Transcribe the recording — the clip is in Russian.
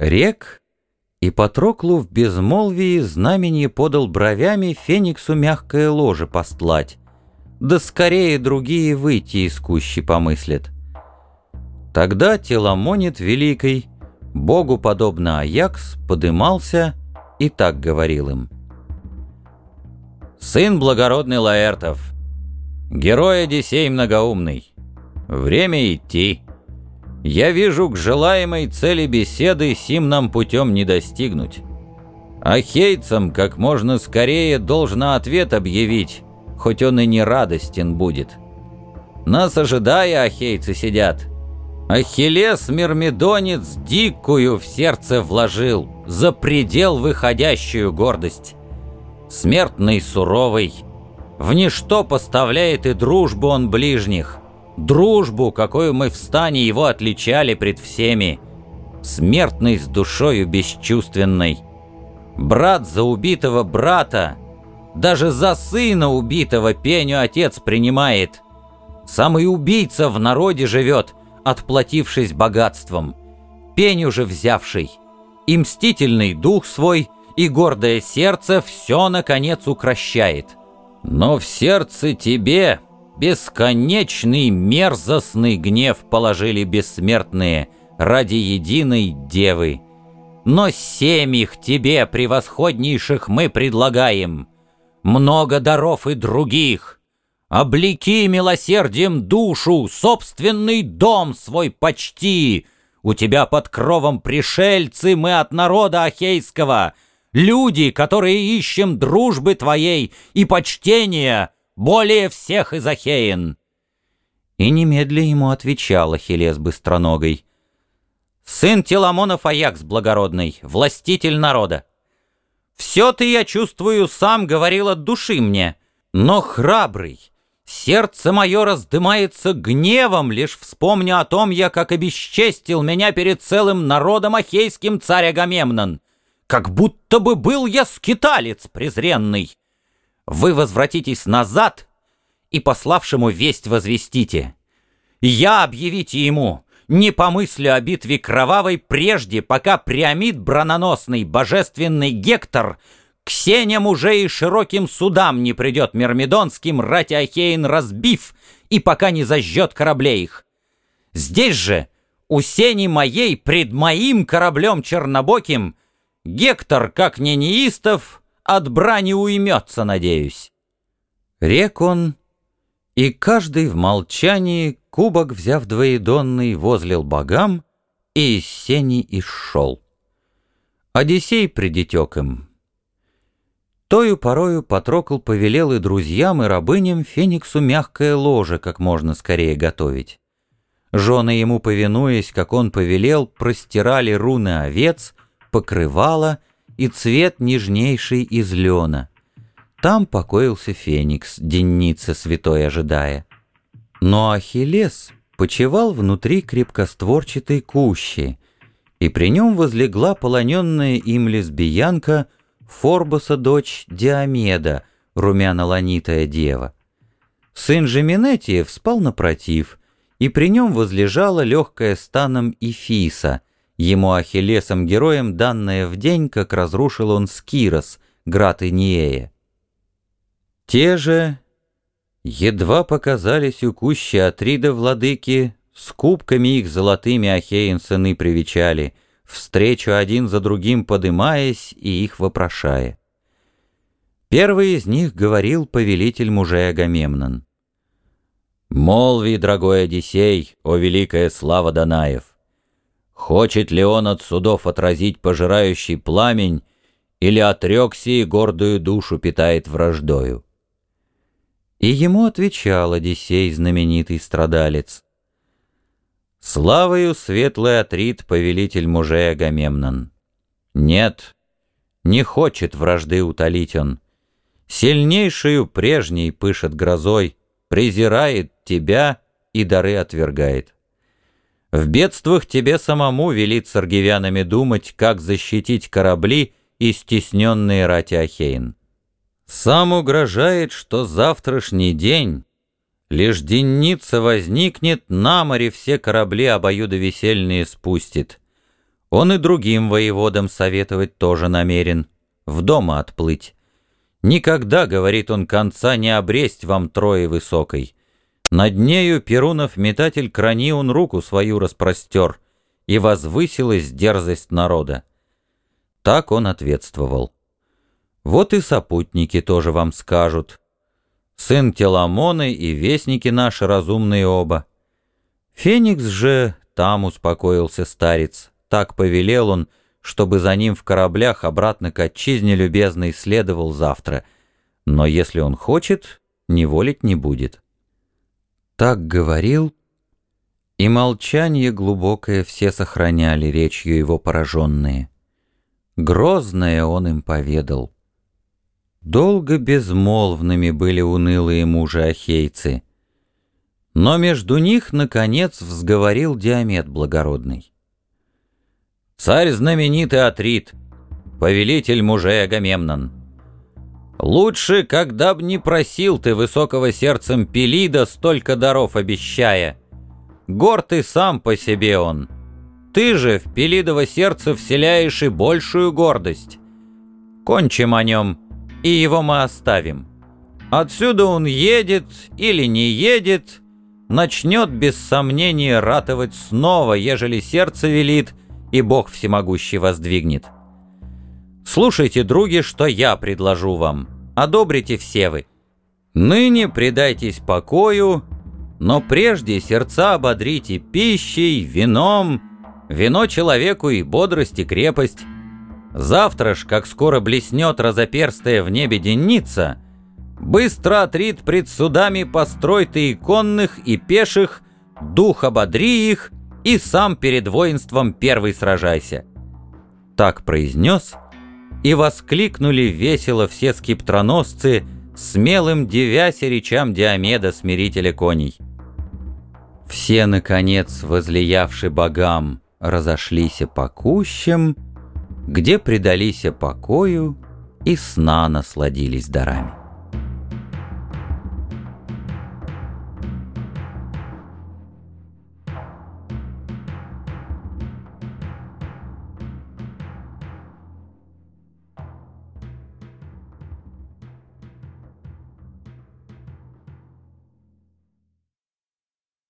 Рек и Патроклу в безмолвии знамени подал бровями Фениксу мягкое ложе постлать, да скорее другие выйти из кущи помыслят. Тогда Теламонит Великий, Богу подобно Аякс, подымался и так говорил им. «Сын благородный Лаэртов, герой Одиссей многоумный, время идти». Я вижу, к желаемой цели беседы сим нам путем не достигнуть. Ахейцам как можно скорее должно ответ объявить, хоть он и не радостен будет. Нас ожидая, ахейцы сидят. Ахиллес Мирмидонец дикую в сердце вложил, за предел выходящую гордость. Смертный суровый, в ничто поставляет и дружбу он ближних дружбу, какую мы в стане его отличали пред всеми, смертный с душою бесчувственной. Брат за убитого брата, даже за сына убитого пеню отец принимает. Самый убийца в народе живет, отплатившись богатством, пеню же взявший, и мстительный дух свой, и гордое сердце все, наконец, укращает. Но в сердце тебе Бесконечный мерзостный гнев положили бессмертные ради единой девы. Но семь их тебе, превосходнейших, мы предлагаем. Много даров и других. Облеки милосердием душу, собственный дом свой почти. У тебя под кровом пришельцы мы от народа Ахейского, люди, которые ищем дружбы твоей и почтения — более всех из Ахеин!» И немедля ему отвечал Ахиллес быстроногой. «Сын Теламонов Аякс благородный, властитель народа. Все ты, я чувствую, сам говорил от души мне, но храбрый, сердце мое раздымается гневом, лишь вспомню о том я, как обесчестил меня перед целым народом ахейским царь Агамемнон, как будто бы был я скиталец презренный. Вы возвратитесь назад и пославшему весть возвестите. Я объявите ему, не помыслю о битве кровавой прежде, пока Приамид брононосный, божественный Гектор к сеням уже и широким судам не придет Мирмидонским, рати Ахеин разбив, и пока не зажжет кораблей их. Здесь же, у сени моей, пред моим кораблем чернобоким, Гектор, как не неистов, от брани уймется, надеюсь. Рек он, и каждый в молчании, кубок взяв двоедонный, возлил богам, и из сени исшел. Одиссей придетек им. Тою порою Патрокл повелел и друзьям, и рабыням Фениксу мягкое ложе как можно скорее готовить. Жены ему, повинуясь, как он повелел, простирали руны овец, покрывало — и цвет нежнейший из лена. Там покоился Феникс, денница святой ожидая. Но Ахиллес почевал внутри крепкостворчатой кущи, и при нем возлегла полоненная им лесбиянка Форбоса дочь Диомеда, румяно-ланитая дева. Сын же Минетиев спал напротив, и при нем возлежала легкая станом Ифиса — Ему Ахиллесом-героем данное в день, как разрушил он Скирос, град Инея. Те же едва показались у кущи Атрида владыки, с кубками их золотыми Ахеин сыны привечали, встречу один за другим подымаясь и их вопрошая. Первый из них говорил повелитель мужей Агамемнон. «Молви, дорогой Одиссей, о великая слава Данаев! Хочет ли он от судов отразить пожирающий пламень, или отрекся и гордую душу питает враждою? И ему отвечал Одиссей, знаменитый страдалец. Славою светлый Атрит, повелитель мужей Агамемнон. Нет, не хочет вражды утолить он. Сильнейшую прежней пышет грозой, презирает тебя и дары отвергает. В бедствах тебе самому велит с аргивянами думать, как защитить корабли и стесненные рати Ахейн. Сам угрожает, что завтрашний день, лишь денница возникнет, на море все корабли обоюдовесельные спустит. Он и другим воеводам советовать тоже намерен, в дома отплыть. Никогда, говорит он, конца не обресть вам трое высокой. Над нею Перунов метатель Краниун руку свою распростер, и возвысилась дерзость народа. Так он ответствовал. Вот и сопутники тоже вам скажут. Сын Теламоны и вестники наши разумные оба. Феникс же, там успокоился старец, так повелел он, чтобы за ним в кораблях обратно к отчизне любезной следовал завтра. Но если он хочет, не волить не будет. Так говорил, и молчание глубокое все сохраняли речью его пораженные. Грозное он им поведал. Долго безмолвными были унылые мужи ахейцы, но между них, наконец, взговорил Диамет благородный. Царь знаменитый Атрит, повелитель мужей Агамемнон. Лучше, когда б не просил ты высокого сердцем Пелида, столько даров обещая. Горд и сам по себе он. Ты же в Пелидово сердце вселяешь и большую гордость. Кончим о нем, и его мы оставим. Отсюда он едет или не едет, начнет без сомнения ратовать снова, ежели сердце велит, и Бог всемогущий воздвигнет. Слушайте, други, что я предложу вам. Одобрите все вы. Ныне предайтесь покою, но прежде сердца ободрите пищей, вином, вино человеку и бодрость и крепость. Завтра ж, как скоро блеснет разоперстая в небе денница, быстро отрит пред судами построй ты конных, и пеших, дух ободри их, и сам перед воинством первый сражайся». Так произнес, и воскликнули весело все скиптроносцы, смелым девяся речам Диомеда, смирителя коней. Все, наконец, возлиявши богам, разошлись по кущам, где предались покою и сна насладились дарами.